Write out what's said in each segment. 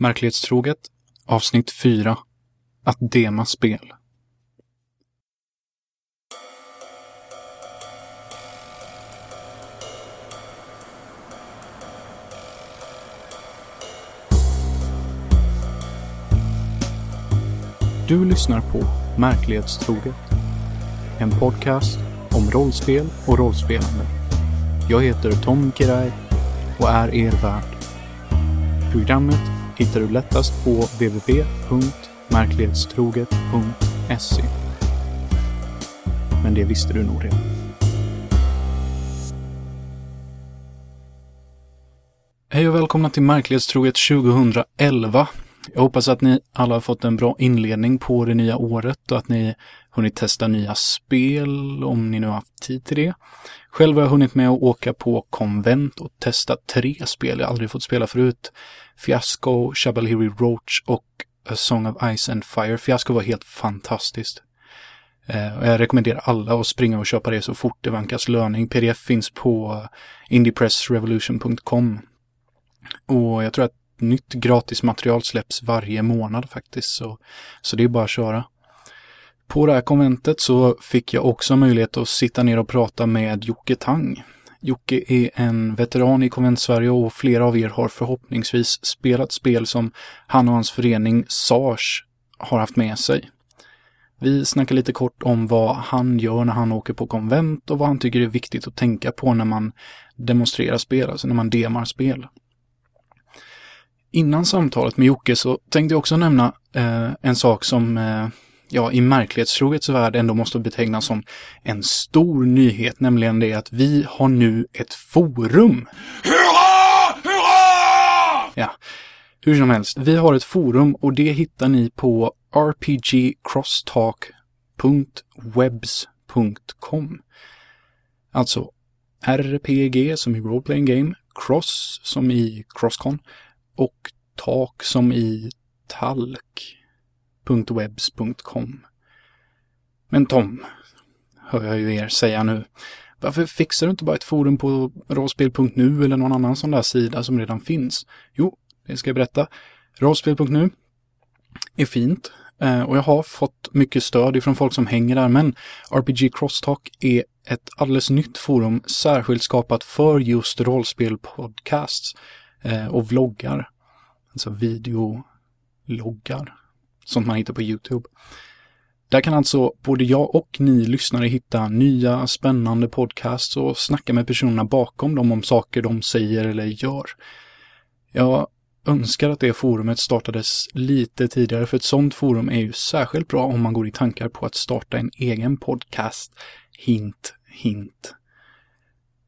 Märklighetstroget, avsnitt 4. Att dema spel. Du lyssnar på Märklighetstroget. En podcast om rollspel och rollspelande. Jag heter Tom Kiraj och är er värd. Programmet hittar du lättast på www.märklighetstroget.se. Men det visste du nog redan. Hej och välkomna till Märklighetstroget 2011. Jag hoppas att ni alla har fått en bra inledning på det nya året och att ni hunnit testa nya spel om ni nu har haft tid till det. Själv har jag hunnit med att åka på konvent och testa tre spel jag aldrig fått spela förut. Fiasco, Shabaliri Roach och A Song of Ice and Fire. Fiasco var helt fantastiskt. Eh, jag rekommenderar alla att springa och köpa det så fort det vankas löning. PDF finns på indiepressrevolution.com. Och jag tror att nytt gratismaterial släpps varje månad faktiskt. Så, så det är bara att köra. På det här konventet så fick jag också möjlighet att sitta ner och prata med Jocke Tang. Jocke är en veteran i konvent-Sverige och flera av er har förhoppningsvis spelat spel som han och hans förening SARS har haft med sig. Vi snackar lite kort om vad han gör när han åker på konvent och vad han tycker är viktigt att tänka på när man demonstrerar spel, alltså när man demar spel. Innan samtalet med Jocke så tänkte jag också nämna eh, en sak som eh, ja, i märklighetstroget's värld ändå måste betecknas som en stor nyhet, nämligen det att vi har nu ett forum. Hurra! Hurra! Ja, hur som helst, vi har ett forum och det hittar ni på rpgcrosstalk.webs.com. Alltså RPG som i Role Playing Game, Cross som i Crosscon och tak som i talk.webs.com. Men Tom, hör jag ju er säga nu, varför fixar du inte bara ett forum på rollspel.nu eller någon annan sån där sida som redan finns? Jo, det ska jag berätta. Rollspel.nu är fint eh, och jag har fått mycket stöd ifrån folk som hänger där, men RPG Crosstalk är ett alldeles nytt forum särskilt skapat för just rollspelpodcasts Eh, och vloggar. Alltså videologgar. Sånt man hittar på YouTube. Där kan alltså både jag och ni lyssnare hitta nya spännande podcasts och snacka med personerna bakom dem om saker de säger eller gör. Jag önskar att det forumet startades lite tidigare för ett sånt forum är ju särskilt bra om man går i tankar på att starta en egen podcast. Hint, hint.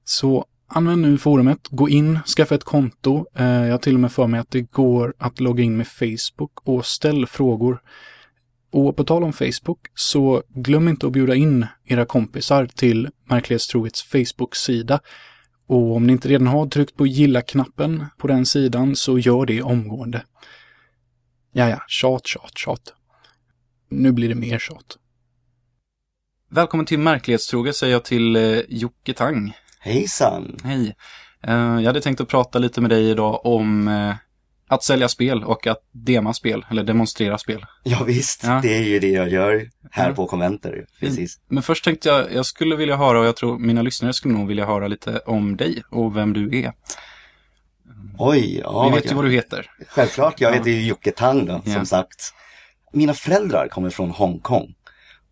Så Använd nu forumet, gå in, skaffa ett konto. Eh, jag har till och med för mig att det går att logga in med Facebook och ställ frågor. Och på tal om Facebook så glöm inte att bjuda in era kompisar till Märklighetstrohets Facebook-sida. Och om ni inte redan har tryckt på gilla-knappen på den sidan så gör det omgående. Ja, ja, tjat, tjat, tjat. Nu blir det mer tjat. Välkommen till Märklighetstroget säger jag till eh, Jocke Tang. Hejsan! Hej! Uh, jag hade tänkt att prata lite med dig idag om uh, att sälja spel och att dema spel, eller demonstrera spel. Ja visst, ja. det är ju det jag gör här ja. på konventer. Precis. Men först tänkte jag, jag skulle vilja höra, och jag tror mina lyssnare skulle nog vilja höra lite om dig och vem du är. Oj, ja. Vi vet ju vad du heter. Självklart, jag heter ju Jocke Tang då, som sagt. Mina föräldrar kommer från Hongkong.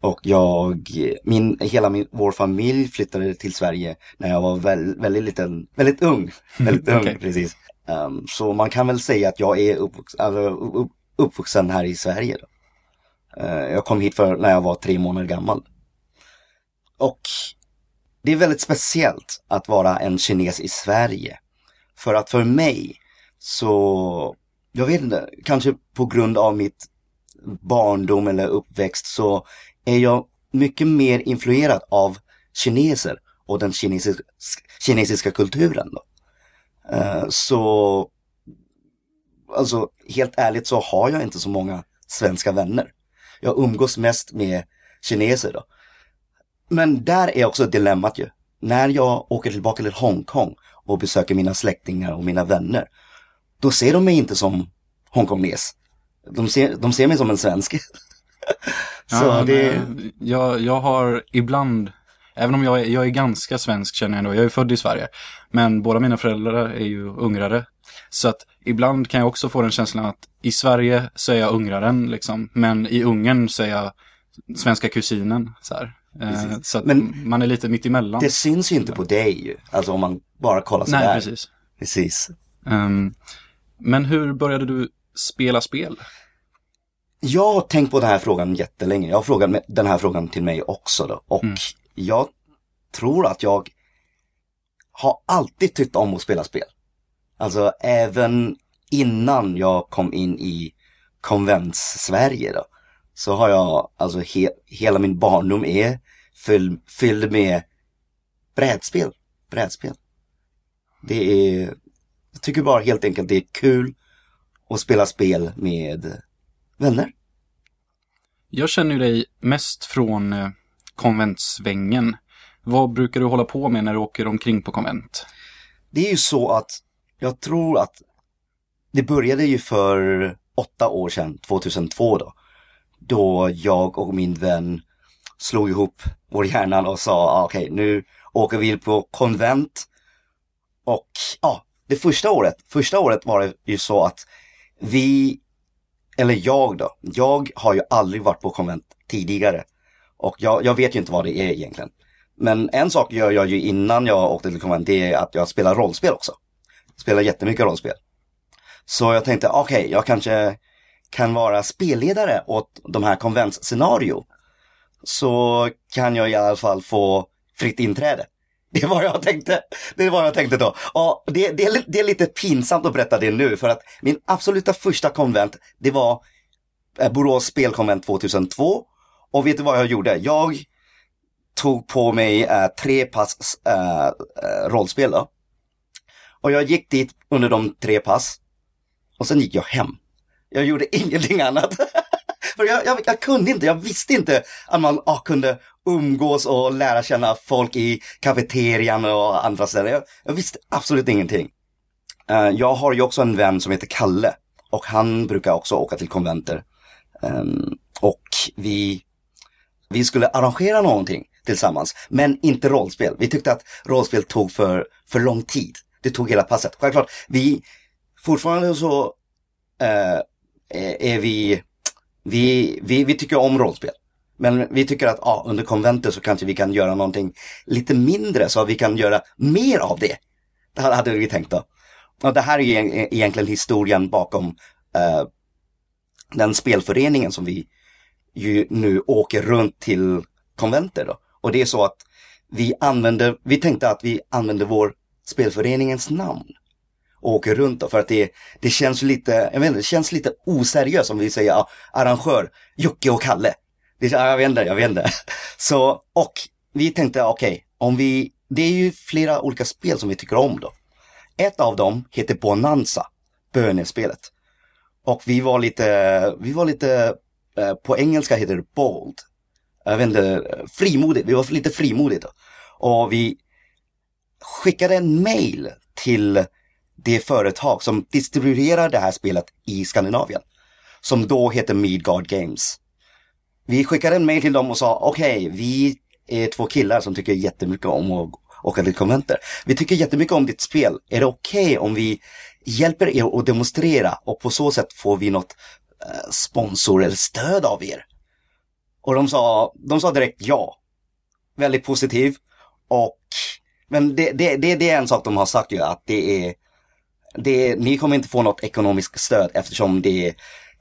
Och jag, min, hela min, vår familj flyttade till Sverige när jag var väl, väldigt liten, väldigt ung. Väldigt ung, okay. precis. Um, så man kan väl säga att jag är uppvuxen, alltså, upp, uppvuxen här i Sverige. Uh, jag kom hit för när jag var tre månader gammal. Och det är väldigt speciellt att vara en kines i Sverige. För att för mig så, jag vet inte, kanske på grund av mitt barndom eller uppväxt så är jag mycket mer influerad av kineser och den kinesiska, kinesiska kulturen. Då. Uh, så, alltså helt ärligt så har jag inte så många svenska vänner. Jag umgås mest med kineser då. Men där är också dilemmat ju. När jag åker tillbaka till Hongkong och besöker mina släktingar och mina vänner, då ser de mig inte som Hongkongnes. De ser, de ser mig som en svensk. så Ja, det, jag, jag har ibland, även om jag är, jag är ganska svensk känner jag ändå, jag är född i Sverige, men båda mina föräldrar är ju ungrare. Så att ibland kan jag också få den känslan att i Sverige så är jag ungraren liksom, men i Ungern så är jag svenska kusinen. Så, här. Eh, Precis. så att Men man är lite mitt emellan. det syns ju inte på dig. Alltså om man bara kollar så Nej, precis. Precis. Ehm, men hur började du spela spel? Jag har tänkt på den här frågan jättelänge. Jag har frågat den här frågan till mig också då. Och Mm. jag tror att jag har alltid tyckt om att spela spel. Alltså även innan jag kom in i konvents-Sverige då. Så har jag, alltså he, hela min barndom är fylld, fylld med brädspel. Brädspel. Det är, jag tycker bara helt enkelt det är kul att spela spel med vänner. Jag känner ju dig mest från eh, konventsvängen. Vad brukar du hålla på med när du åker omkring på konvent? Det är ju så att jag tror att det började ju för åtta år sedan, 2002 då. Då jag och min vän slog ihop vår hjärnan och sa ah, okej nu åker vi på konvent. Och ja, det första året, första året var det ju så att vi, eller jag då, jag har ju aldrig varit på konvent tidigare. Och jag, jag vet ju inte vad det är egentligen. Men en sak gör jag ju innan jag åkte till konvent, det är att jag spelar rollspel också. Spelar jättemycket rollspel. Så jag tänkte, okej, jag kanske kan vara spelledare åt de här konventsscenario. Så kan jag i alla fall få fritt inträde. Det var jag tänkte. Det var jag tänkte då. Och det, det, är, det är lite pinsamt att berätta det nu för att min absoluta första konvent, det var eh, Borås spelkonvent 2002. Och vet du vad jag gjorde? Jag tog på mig eh, tre pass eh, eh, rollspel då. Och jag gick dit under de tre pass. Och sen gick jag hem. Jag gjorde ingenting annat. För jag, jag, jag kunde inte, jag visste inte att man ah, kunde umgås och lära känna folk i kafeterian och andra ställen. Jag, jag visste absolut ingenting. Uh, jag har ju också en vän som heter Kalle. Och han brukar också åka till konventer. Um, och vi, vi skulle arrangera någonting tillsammans. Men inte rollspel. Vi tyckte att rollspel tog för, för lång tid. Det tog hela passet. Självklart, vi fortfarande så uh, är vi, vi, vi, vi tycker om rollspel. Men vi tycker att ah, under konventet så kanske vi kan göra någonting lite mindre så att vi kan göra mer av det. Det hade vi tänkt då. Och det här är egentligen historien bakom eh, den spelföreningen som vi ju nu åker runt till konventer då. Och det är så att vi använder, vi tänkte att vi använder vår spelföreningens namn och åker runt då för att det, det känns lite, jag vet inte, det känns lite oseriöst om vi säger ja, arrangör Jocke och Kalle. Det, ja, jag vet inte, jag vet inte. Så, och vi tänkte okej, om vi, det är ju flera olika spel som vi tycker om då. Ett av dem heter Bonanza, bönespelet. Och vi var lite, vi var lite, eh, på engelska heter det bold. Jag vet inte, frimodigt, vi var lite frimodigt då. Och vi skickade en mail till det företag som distribuerar det här spelet i Skandinavien. Som då heter Midgard Games. Vi skickade en mail till dem och sa okej, vi är två killar som tycker jättemycket om att åka till konventer. Vi tycker jättemycket om ditt spel. Är det okej om vi hjälper er att demonstrera och på så sätt får vi något eh, sponsor eller stöd av er? Och de sa, de sa direkt ja. Väldigt positiv. Och, men det, det, det, det är en sak de har sagt ju att det är, det ni kommer inte få något ekonomiskt stöd eftersom det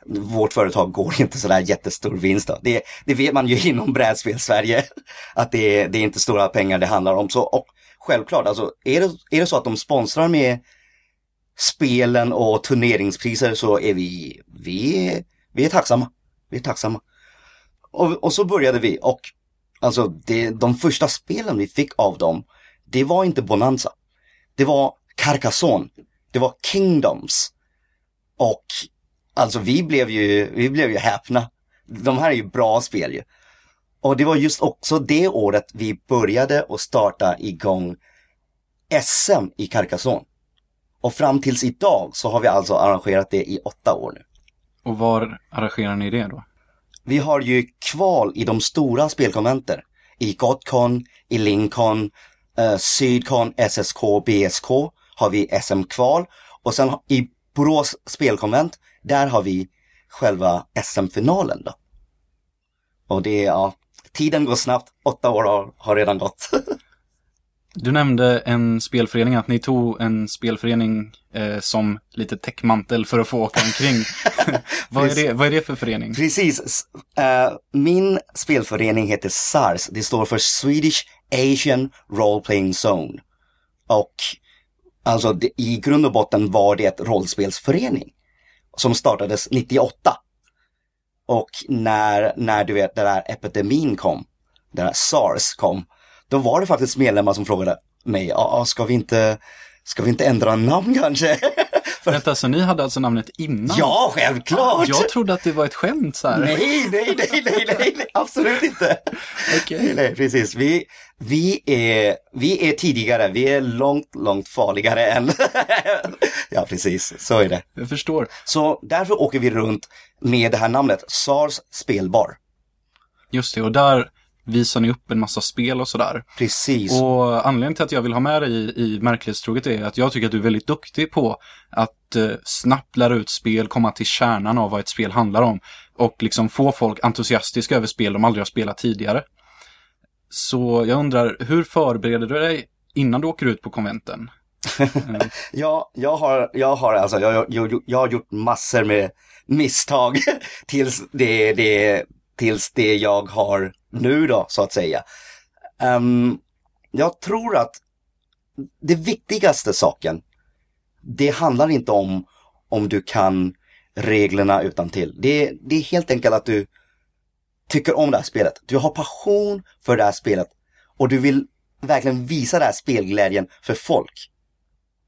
vårt företag går inte sådär jättestor vinst. Då. Det, det vet man ju inom brädspel-Sverige. Att det, är- det är inte stora pengar det handlar om. Så, och självklart, alltså, är, det, är det så att de sponsrar med spelen och turneringspriser så är vi, vi, är- vi är tacksamma. Vi är tacksamma. Och, och så började vi och alltså det, de första spelen vi fick av dem, det var inte Bonanza. Det var Carcassonne. Det var Kingdoms. Och alltså vi blev ju, vi blev ju häpna. De här är ju bra spel ju. Och det var just också det året vi började och starta igång SM i Carcassonne. Och fram tills idag så har vi alltså arrangerat det i åtta år nu. Och var arrangerar ni det då? Vi har ju kval i de stora spelkonventer. I Gotcon, i Lincoln, eh, Sydcon, SSK, BSK har vi SM-kval. Och sen i Borås spelkonvent, där har vi själva SM-finalen då. Och det är, ja, tiden går snabbt. Åtta år har, har redan gått. Du nämnde en spelförening, att ni tog en spelförening eh, som lite täckmantel för att få åka omkring. vad, är det, vad är det för förening? Precis. Uh, min spelförening heter SARS. Det står för Swedish Asian Role Playing Zone. Och alltså det, i grund och botten var det ett rollspelsförening som startades 98. Och när, när du vet, den där epidemin kom, den där SARS kom, då var det faktiskt medlemmar som frågade mig, ja, ska vi inte, ska vi inte ändra namn kanske? Vänta, så ni hade alltså namnet innan? Ja, självklart! Jag trodde att det var ett skämt så här. Nej, nej, nej, nej, nej, nej absolut inte. Okej. Nej, nej, precis. Vi, vi, är, vi är tidigare, vi är långt, långt farligare än... ja, precis, så är det. Jag förstår. Så därför åker vi runt med det här namnet, SARS spelbar. Just det, och där visar ni upp en massa spel och sådär. Precis. Och anledningen till att jag vill ha med dig i, i Märklighetstroget är att jag tycker att du är väldigt duktig på att eh, snabbt lära ut spel, komma till kärnan av vad ett spel handlar om och liksom få folk entusiastiska över spel de aldrig har spelat tidigare. Så jag undrar, hur förbereder du dig innan du åker ut på konventen? ja, jag har, jag har alltså, jag, jag, jag har gjort massor med misstag tills det, det, tills det jag har nu då, så att säga. Um, jag tror att det viktigaste saken, det handlar inte om om du kan reglerna utan till. Det, det är helt enkelt att du tycker om det här spelet. Du har passion för det här spelet och du vill verkligen visa den här spelglädjen för folk.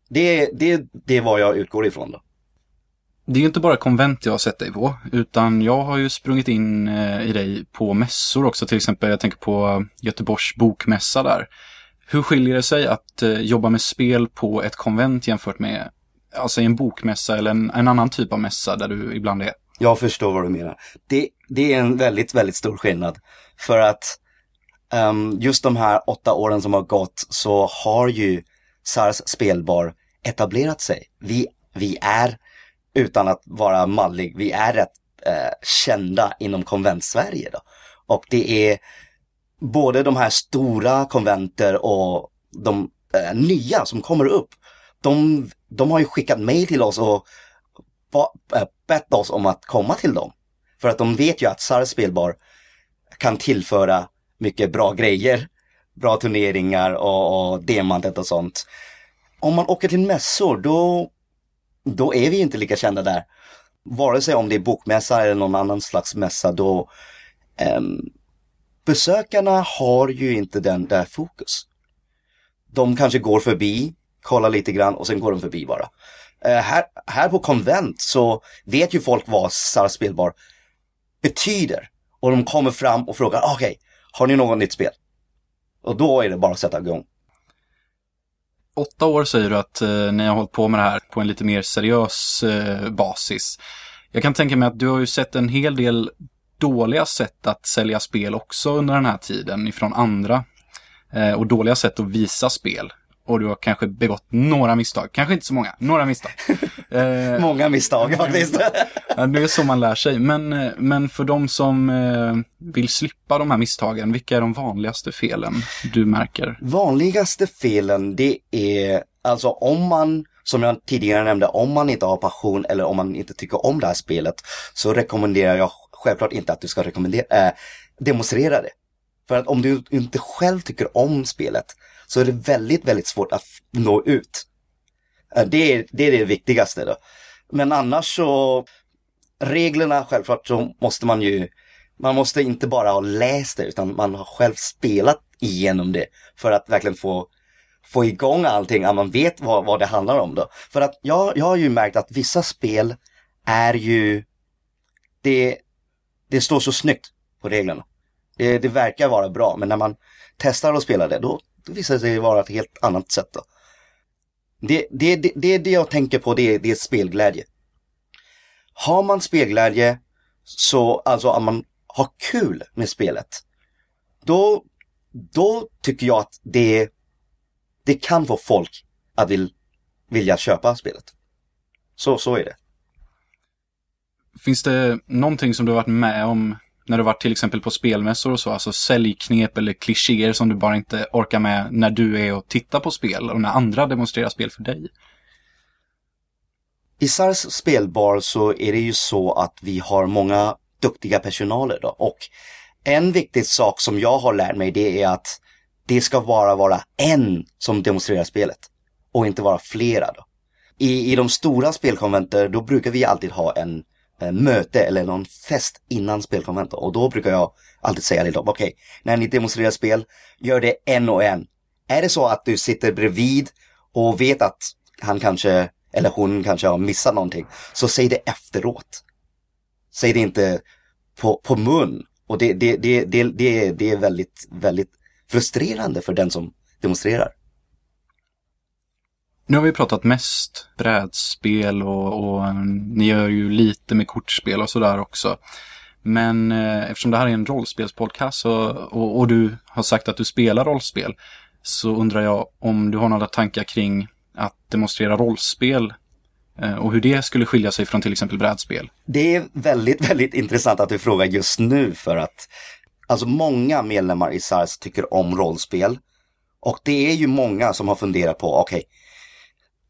Det, det, det är vad jag utgår ifrån då. Det är ju inte bara konvent jag har sett dig på, utan jag har ju sprungit in eh, i dig på mässor också. Till exempel, jag tänker på Göteborgs bokmässa där. Hur skiljer det sig att eh, jobba med spel på ett konvent jämfört med alltså en bokmässa eller en, en annan typ av mässa där du ibland är? Jag förstår vad du menar. Det, det är en väldigt, väldigt stor skillnad. För att um, just de här åtta åren som har gått så har ju SARS spelbar etablerat sig. Vi, vi är utan att vara mallig, vi är rätt eh, kända inom konvent-Sverige då. Och det är både de här stora konventer och de eh, nya som kommer upp. De, de har ju skickat mejl till oss och eh, bett oss om att komma till dem. För att de vet ju att Sars Spelbar kan tillföra mycket bra grejer. Bra turneringar och, och demantet och sånt. Om man åker till mässor då då är vi inte lika kända där. Vare sig om det är bokmässa eller någon annan slags mässa då um, besökarna har ju inte den där fokus. De kanske går förbi, kollar lite grann och sen går de förbi bara. Uh, här, här på konvent så vet ju folk vad SARS spelbar betyder. Och de kommer fram och frågar, ah, okej, okay, har ni något nytt spel? Och då är det bara att sätta igång åtta år säger du att eh, ni har hållit på med det här på en lite mer seriös eh, basis. Jag kan tänka mig att du har ju sett en hel del dåliga sätt att sälja spel också under den här tiden ifrån andra. Eh, och dåliga sätt att visa spel. Och du har kanske begått några misstag. Kanske inte så många, några misstag. eh, många misstag faktiskt. ja, det är så man lär sig. Men, eh, men för de som eh, vill slippa de här misstagen, vilka är de vanligaste felen du märker? Vanligaste felen, det är alltså om man som jag tidigare nämnde, om man inte har passion eller om man inte tycker om det här spelet så rekommenderar jag självklart inte att du ska rekommendera, äh, demonstrera det. För att om du inte själv tycker om spelet så är det väldigt, väldigt svårt att nå ut. Eh, det är det, är det viktigaste då. Men annars så, reglerna självklart så måste man ju, man måste inte bara ha läst det utan man har själv spelat igenom det för att verkligen få få igång allting, att man vet vad, vad det handlar om då. För att jag, jag har ju märkt att vissa spel är ju, det, det står så snyggt på reglerna. Det, det verkar vara bra, men när man testar att spela det, då, då visar det sig vara ett helt annat sätt. Då. Det, det, det, det, det jag tänker på, det, det är spelglädje. har man spelglädje, så alltså att man har kul med spelet, då, då tycker jag att det, det kan få folk att vill, vilja köpa spelet. Så, så är det. Finns det någonting som du har varit med om när du varit till exempel på spelmässor och så, alltså säljknep eller klichéer som du bara inte orkar med när du är och tittar på spel och när andra demonstrerar spel för dig? I SARS spelbar så är det ju så att vi har många duktiga personaler då och en viktig sak som jag har lärt mig det är att det ska bara vara en som demonstrerar spelet och inte vara flera då. I, i de stora spelkonventer då brukar vi alltid ha en Eh, möte eller någon fest innan spelkonvent och då brukar jag alltid säga till dem, okej, okay, när ni demonstrerar spel, gör det en och en. Är det så att du sitter bredvid och vet att han kanske, eller hon kanske har missat någonting, så säg det efteråt. Säg det inte på, på mun. Och det, det, det, det, det, det är väldigt, väldigt frustrerande för den som demonstrerar. Nu har vi pratat mest brädspel och, och ni gör ju lite med kortspel och sådär också. Men eh, eftersom det här är en rollspelspodcast och, och, och, du har sagt att du spelar rollspel så undrar jag om du har några tankar kring att demonstrera rollspel eh, och hur det skulle skilja sig från till exempel brädspel. Det är väldigt, väldigt intressant att du frågar just nu för att alltså många medlemmar i SARS tycker om rollspel. Och det är ju många som har funderat på, okej, okay,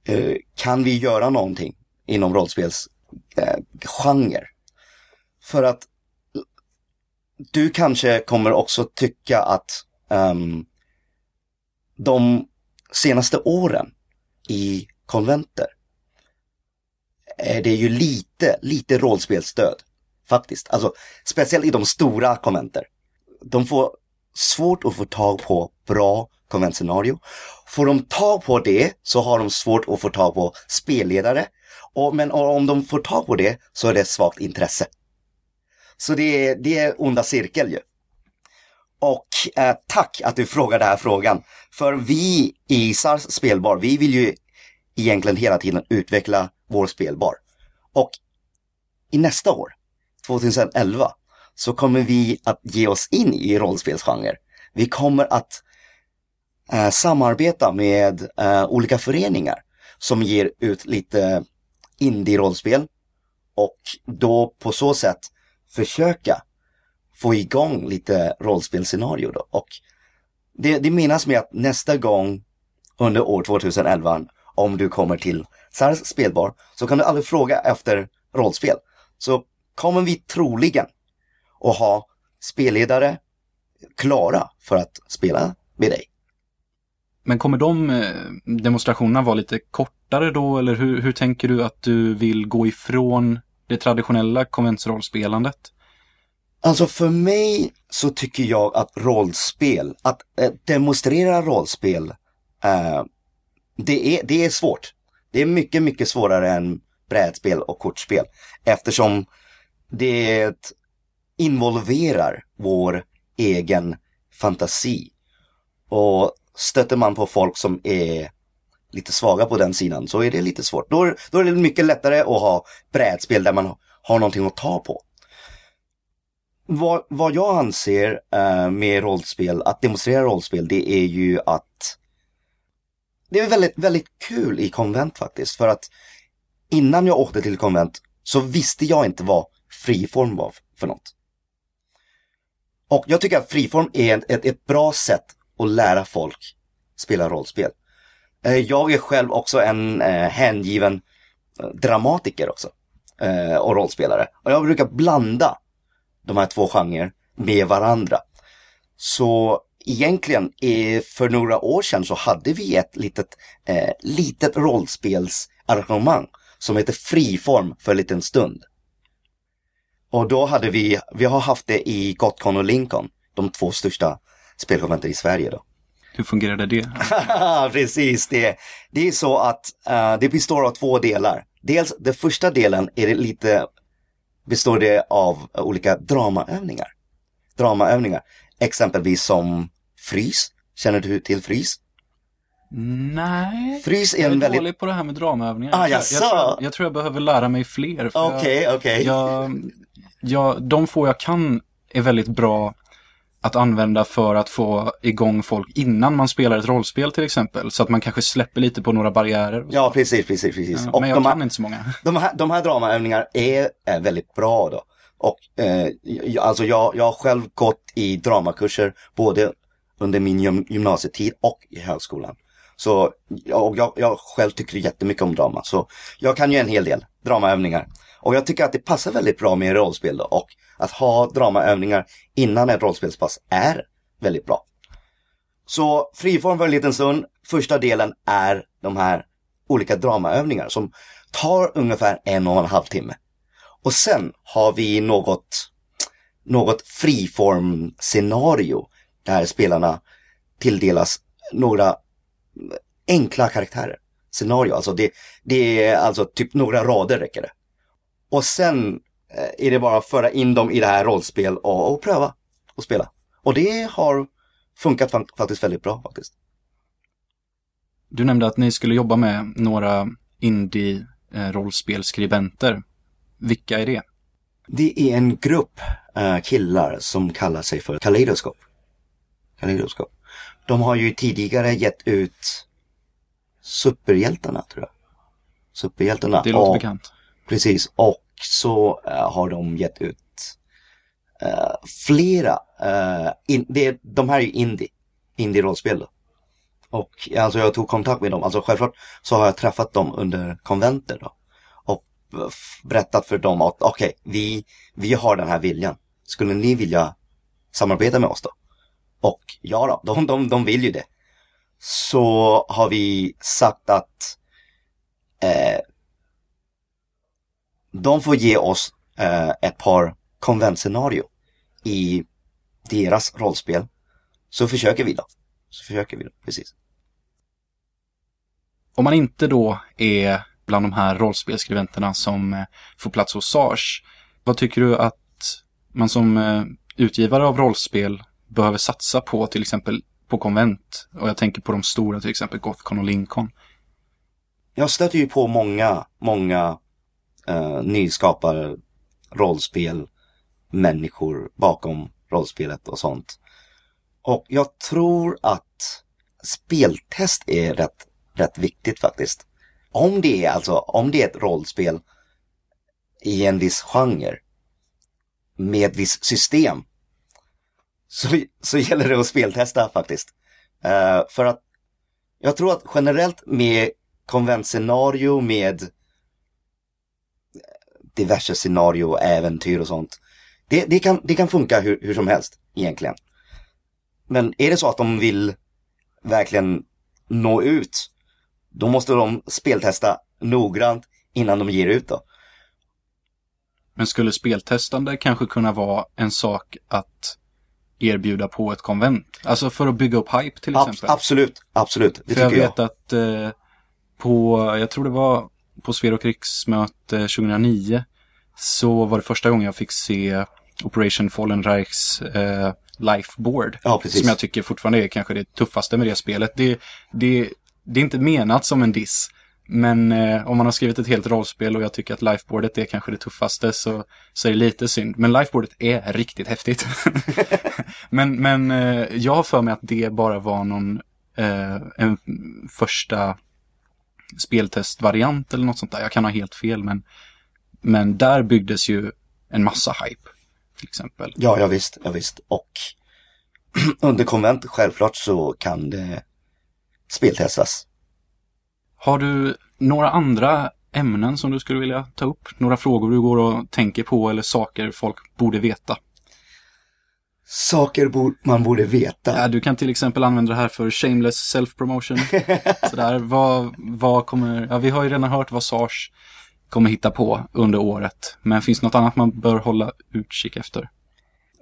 Eh, kan vi göra någonting inom rollspelsgenre? Eh, För att du kanske kommer också tycka att um, de senaste åren i konventer är det ju lite, lite rollspelsstöd. Faktiskt. Alltså, speciellt i de stora konventer. De får svårt att få tag på bra konventscenario. Får de tag på det så har de svårt att få tag på spelledare. Och, men om de får tag på det så är det svagt intresse. Så det är, det är onda cirkel ju. Och eh, tack att du frågar den här frågan. För vi i SARS spelbar, vi vill ju egentligen hela tiden utveckla vår spelbar. Och i nästa år, 2011, så kommer vi att ge oss in i rollspelsgenre. Vi kommer att eh, samarbeta med eh, olika föreningar som ger ut lite indie-rollspel och då på så sätt försöka få igång lite rollspelscenario då. Och det, det menas med att nästa gång under år 2011, om du kommer till SARS spelbar, så kan du aldrig fråga efter rollspel. Så kommer vi troligen att ha spelledare klara för att spela med dig. Men kommer de eh, demonstrationerna vara lite kortare då eller hur, hur tänker du att du vill gå ifrån det traditionella konventsrollspelandet? Alltså för mig så tycker jag att rollspel, att eh, demonstrera rollspel, eh, det, är, det är svårt. Det är mycket, mycket svårare än brädspel och kortspel eftersom det involverar vår egen fantasi. Och stöter man på folk som är lite svaga på den sidan så är det lite svårt. Då, då är det mycket lättare att ha brädspel där man har någonting att ta på. Vad, vad jag anser eh, med rollspel, att demonstrera rollspel, det är ju att det är väldigt, väldigt kul i konvent faktiskt. För att innan jag åkte till konvent så visste jag inte vad friform var för något. Och jag tycker att friform är ett, ett, ett bra sätt och lära folk spela rollspel. Eh, jag är själv också en eh, hängiven eh, dramatiker också. Och rollspelare. Och jag brukar blanda de här två genrer med varandra. Så egentligen för några år sedan så hade vi ett litet, eh, litet rollspelsarrangemang som heter Friform för en liten stund. Och då hade vi, vi har haft det i Gotcon och Lincoln, de två största spelkonventer i Sverige då. Hur fungerade det? Precis, det, det är så att uh, det består av två delar. Dels den första delen är det lite, består det av olika dramaövningar. Dramaövningar, exempelvis som frys. Känner du till frys? Nej, Frys är jag är väldigt... dålig på det här med dramaövningar. Ah, jag, jag, tror jag, tror jag behöver lära mig fler. Okej, okej. Jag, jag, de få jag kan är väldigt bra att använda för att få igång folk innan man spelar ett rollspel till exempel. Så att man kanske släpper lite på några barriärer. och. Ja, precis, precis, precis. Ja, och men jag de, kan här, inte så många. de, här, de här dramaövningarna är, är väldigt bra då. Och eh, alltså jag, jag har själv gått i dramakurser både under min gym, gymnasietid och i högskolan. Så jag, jag, jag själv tycker jättemycket om drama. Så jag kan ju en hel del dramaövningar. Och jag tycker att det passar väldigt bra med rollspel då. Och att ha dramaövningar innan ett rollspelspass är väldigt bra. Så friform för en liten stund. Första delen är de här olika dramaövningar som tar ungefär en och en halv timme. Och sen har vi något, något friform scenario där spelarna tilldelas några enkla karaktärer. Scenario, alltså det, det är alltså typ några rader räcker det. Och sen eh, är det bara att föra in dem i det här rollspel och, och pröva och spela. Och det har funkat fa- faktiskt väldigt bra faktiskt. Du nämnde att ni skulle jobba med några indie-rollspelskribenter. Vilka är det? Det är en grupp eh, killar som kallar sig för Kaleidoskop. Kaleidoskop. De har ju tidigare gett ut Superhjältarna tror jag. Superhjältarna. Det låter och, bekant. Precis. Och så eh, har de gett ut eh, flera. Eh, in, det, de här är ju indie. Indie-rollspel då. Och alltså jag tog kontakt med dem. Alltså självklart så har jag träffat dem under konventer då. Och berättat för dem att okej, vi, vi har den här viljan. Skulle ni vilja samarbeta med oss då? Och ja då, de, de, de vill ju det. Så har vi sagt att eh, de får ge oss eh, ett par konventscenario i deras rollspel. Så försöker vi då. Så försöker vi då, precis. Om man inte då är bland de här rollspelskribenterna som eh, får plats hos Sars, vad tycker du att man som eh, utgivare av rollspel behöver satsa på till exempel på konvent? Och jag tänker på de stora, till exempel Gothcon och Lincoln. Jag stöter ju på många, många Eh, uh, nyskapar rollspel, människor bakom rollspelet och sånt. Och jag tror att speltest är rätt, rätt viktigt faktiskt. Om det är alltså, om det är ett rollspel i en viss genre med ett visst system så, så gäller det att speltesta faktiskt. Uh, för att jag tror att generellt med konventscenario med diverse scenario, äventyr och sånt. Det, det, kan, det kan funka hur, hur som helst egentligen. Men är det så att de vill verkligen nå ut, då måste de speltesta noggrant innan de ger ut då. Men skulle speltestande kanske kunna vara en sak att erbjuda på ett konvent? Alltså för att bygga upp hype till Ab- exempel. absolut, absolut. Det För jag tycker jag. vet att eh, på, jag tror det var på Sver och riksmöte 2009 så var det första gången jag fick se Operation Fallen Reichs eh, Lifeboard. Ja. Som jag tycker fortfarande är kanske det tuffaste med det spelet. Det, det, det är inte menat som en diss. Men eh, om man har skrivit ett helt rollspel och jag tycker att Lifeboardet är kanske det tuffaste så, så är det lite synd. Men Lifeboardet är riktigt häftigt. men men eh, jag har för mig att det bara var någon eh, en första speltestvariant eller något sånt där. Jag kan ha helt fel men, men där byggdes ju en massa hype till exempel. Ja, ja visst, ja visst. Och under konvent självklart så kan det speltestas. Har du några andra ämnen som du skulle vilja ta upp? Några frågor du går och tänker på eller saker folk borde veta? Saker man borde veta. Ja, du kan till exempel använda det här för shameless self-promotion. Sådär, vad, vad kommer, ja vi har ju redan hört vad Sars kommer hitta på under året. Men finns det något annat man bör hålla utkik efter?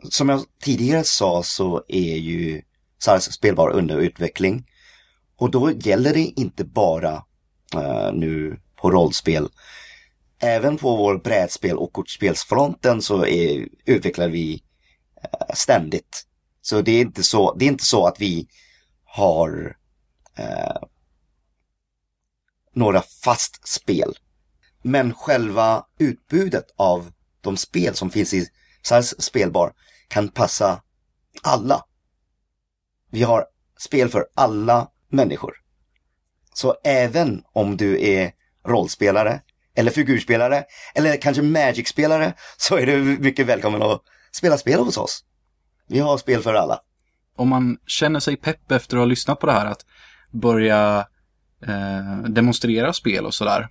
Som jag tidigare sa så är ju SARS spelbar under utveckling. Och då gäller det inte bara eh, nu på rollspel. Även på vår brädspel och kortspelsfronten så är, utvecklar vi Eh, ständigt. Så det är, inte så, det är inte så att vi har eh, några fast spel. Men själva utbudet av de spel som finns i SARS spelbar kan passa alla. Vi har spel för alla människor. Så även om du är rollspelare eller figurspelare eller kanske Magic-spelare så är du mycket välkommen att spela spel hos oss. Vi har spel för alla. Om man känner sig pepp efter att ha lyssnat på det här att börja eh, demonstrera spel och sådär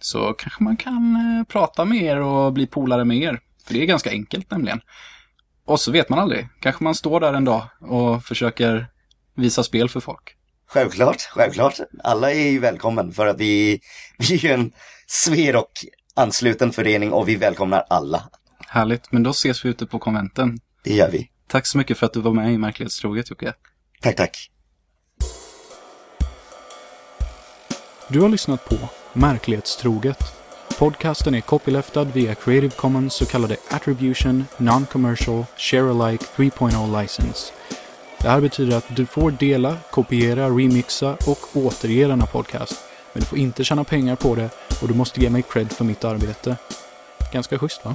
så kanske man kan eh, prata med er och bli polare med er. För det är ganska enkelt nämligen. Och så vet man aldrig. Kanske man står där en dag och försöker visa spel för folk. Självklart, självklart. Alla är ju välkommen för att vi, vi är ju en Sverok ansluten förening och vi välkomnar alla. Härligt, men då ses vi ute på konventen. Det gör vi. Tack så mycket för att du var med i Märklighetstroget Jocke. Tack, tack. Du har lyssnat på Märklighetstroget. Podcasten är copyleftad via Creative Commons så kallade Attribution Non-Commercial Share-alike 3.0 license. Det här betyder att du får dela, kopiera, remixa och återge denna podcast. Men du får inte tjäna pengar på det och du måste ge mig cred för mitt arbete. Ganska schysst va?